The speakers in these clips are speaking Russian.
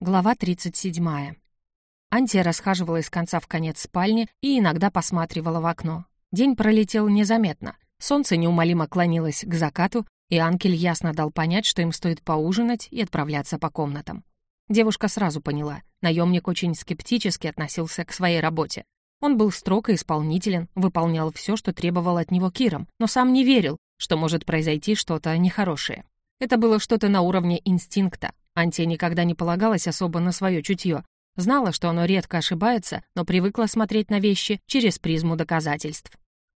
Глава 37. Антия расхаживала из конца в конец спальни и иногда посматривала в окно. День пролетел незаметно. Солнце неумолимо клонилось к закату, и Анкель ясно дал понять, что им стоит поужинать и отправляться по комнатам. Девушка сразу поняла, наемник очень скептически относился к своей работе. Он был строг и исполнителен, выполнял все, что требовал от него Киром, но сам не верил, что может произойти что-то нехорошее. Это было что-то на уровне инстинкта, Антия никогда не полагалась особо на свое чутье. Знала, что оно редко ошибается, но привыкла смотреть на вещи через призму доказательств.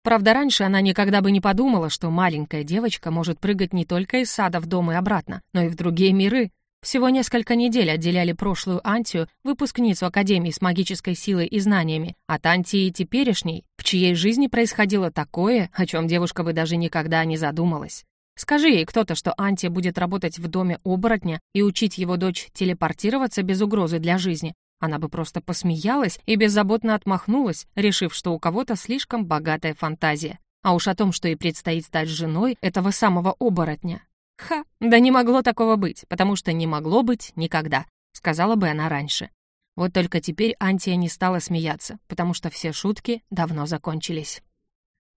Правда, раньше она никогда бы не подумала, что маленькая девочка может прыгать не только из сада в дом и обратно, но и в другие миры. Всего несколько недель отделяли прошлую Антию, выпускницу Академии с магической силой и знаниями, от Антии теперешней, в чьей жизни происходило такое, о чем девушка бы даже никогда не задумалась. Скажи ей кто-то, что Антия будет работать в доме оборотня и учить его дочь телепортироваться без угрозы для жизни. Она бы просто посмеялась и беззаботно отмахнулась, решив, что у кого-то слишком богатая фантазия. А уж о том, что ей предстоит стать женой этого самого оборотня. «Ха, да не могло такого быть, потому что не могло быть никогда», сказала бы она раньше. Вот только теперь Антия не стала смеяться, потому что все шутки давно закончились.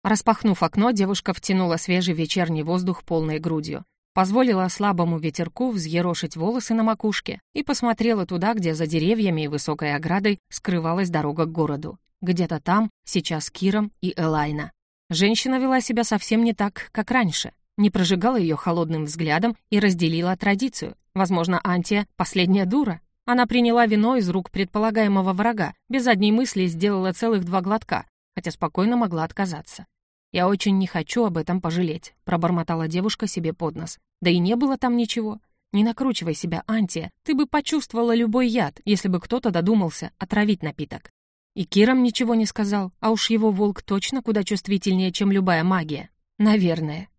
Распахнув окно, девушка втянула свежий вечерний воздух полной грудью, позволила слабому ветерку взъерошить волосы на макушке и посмотрела туда, где за деревьями и высокой оградой скрывалась дорога к городу. Где-то там сейчас Киром и Элайна. Женщина вела себя совсем не так, как раньше. Не прожигала ее холодным взглядом и разделила традицию. Возможно, Антия — последняя дура. Она приняла вино из рук предполагаемого врага, без задней мысли сделала целых два глотка, хотя спокойно могла отказаться. «Я очень не хочу об этом пожалеть», — пробормотала девушка себе под нос. «Да и не было там ничего. Не накручивай себя, Антия. Ты бы почувствовала любой яд, если бы кто-то додумался отравить напиток». И Киром ничего не сказал, а уж его волк точно куда чувствительнее, чем любая магия. Наверное.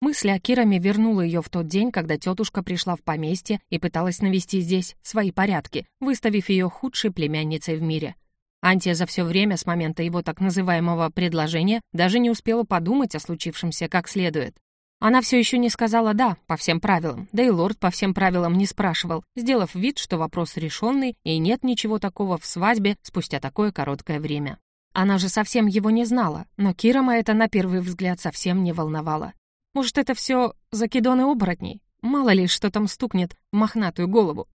Мысль о Кираме вернула ее в тот день, когда тетушка пришла в поместье и пыталась навести здесь свои порядки, выставив ее худшей племянницей в мире — Антия за все время с момента его так называемого предложения даже не успела подумать о случившемся как следует. Она все еще не сказала «да» по всем правилам, да и лорд по всем правилам не спрашивал, сделав вид, что вопрос решенный и нет ничего такого в свадьбе спустя такое короткое время. Она же совсем его не знала, но Кирома это на первый взгляд совсем не волновало. Может, это все закидоны оборотней? Мало ли, что там стукнет в мохнатую голову.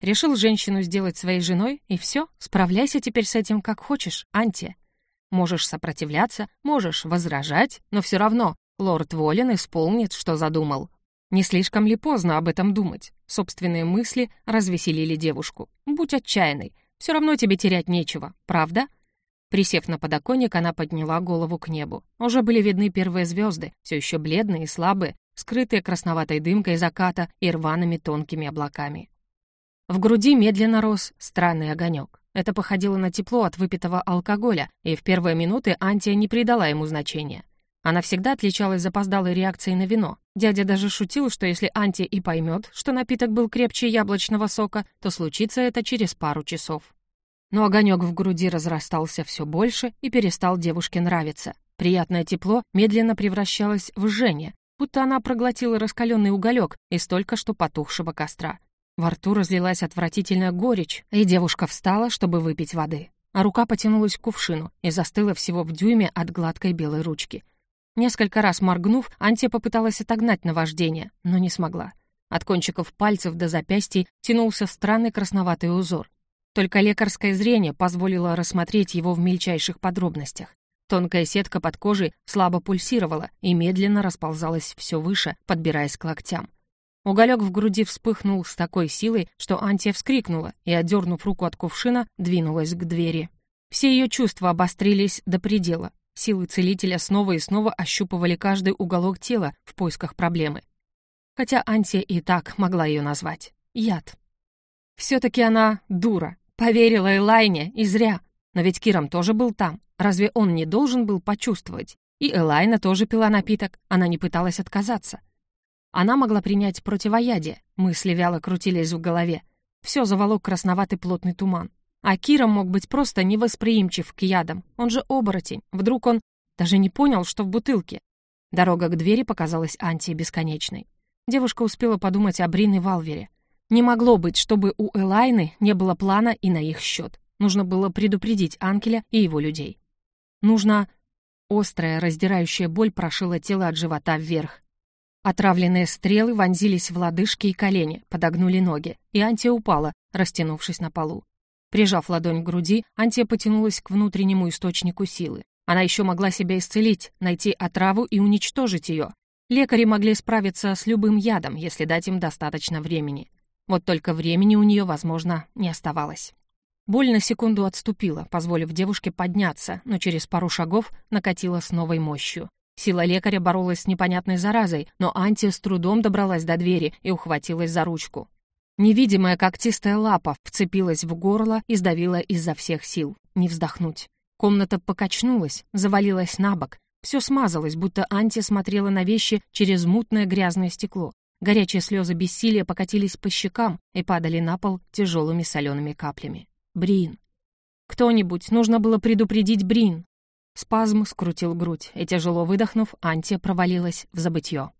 Решил женщину сделать своей женой, и все, справляйся теперь с этим как хочешь, Анти. Можешь сопротивляться, можешь возражать, но все равно лорд Волин исполнит, что задумал. Не слишком ли поздно об этом думать? Собственные мысли развеселили девушку. Будь отчаянной, все равно тебе терять нечего, правда? Присев на подоконник, она подняла голову к небу. Уже были видны первые звезды, все еще бледные и слабые, скрытые красноватой дымкой заката и рваными тонкими облаками. В груди медленно рос странный огонек. Это походило на тепло от выпитого алкоголя, и в первые минуты Антия не придала ему значения. Она всегда отличалась запоздалой реакцией на вино. Дядя даже шутил, что если Антия и поймет, что напиток был крепче яблочного сока, то случится это через пару часов. Но огонек в груди разрастался все больше и перестал девушке нравиться. Приятное тепло медленно превращалось в жжение, будто она проглотила раскаленный уголек из только что потухшего костра. Во рту разлилась отвратительная горечь, и девушка встала, чтобы выпить воды. А рука потянулась к кувшину и застыла всего в дюйме от гладкой белой ручки. Несколько раз моргнув, Антия попыталась отогнать наваждение, но не смогла. От кончиков пальцев до запястья тянулся странный красноватый узор. Только лекарское зрение позволило рассмотреть его в мельчайших подробностях. Тонкая сетка под кожей слабо пульсировала и медленно расползалась все выше, подбираясь к локтям. Уголек в груди вспыхнул с такой силой, что Антия вскрикнула и, отдернув руку от кувшина, двинулась к двери. Все ее чувства обострились до предела. Силы целителя снова и снова ощупывали каждый уголок тела в поисках проблемы. Хотя Антия и так могла ее назвать. Яд. Все-таки она дура. Поверила Элайне, и зря. Но ведь Киром тоже был там. Разве он не должен был почувствовать? И Элайна тоже пила напиток, она не пыталась отказаться. Она могла принять противоядие, мысли вяло крутились в голове. Все заволок красноватый плотный туман. А Кира мог быть просто невосприимчив к ядам. Он же оборотень. Вдруг он даже не понял, что в бутылке. Дорога к двери показалась Анти бесконечной. Девушка успела подумать о Брин и Валвере. Не могло быть, чтобы у Элайны не было плана и на их счет. Нужно было предупредить Анкеля и его людей. Нужно... Острая, раздирающая боль прошила тело от живота вверх. Отравленные стрелы вонзились в лодыжки и колени, подогнули ноги, и Антия упала, растянувшись на полу. Прижав ладонь к груди, Антия потянулась к внутреннему источнику силы. Она еще могла себя исцелить, найти отраву и уничтожить ее. Лекари могли справиться с любым ядом, если дать им достаточно времени. Вот только времени у нее, возможно, не оставалось. Боль на секунду отступила, позволив девушке подняться, но через пару шагов накатила с новой мощью. Сила лекаря боролась с непонятной заразой, но Антия с трудом добралась до двери и ухватилась за ручку. Невидимая когтистая лапа вцепилась в горло и сдавила изо всех сил. Не вздохнуть. Комната покачнулась, завалилась на бок. Все смазалось, будто Анти смотрела на вещи через мутное грязное стекло. Горячие слезы бессилия покатились по щекам и падали на пол тяжелыми солеными каплями. Брин. Кто-нибудь, нужно было предупредить Брин. Спазм скрутил грудь, и тяжело выдохнув, Антия провалилась в забытье.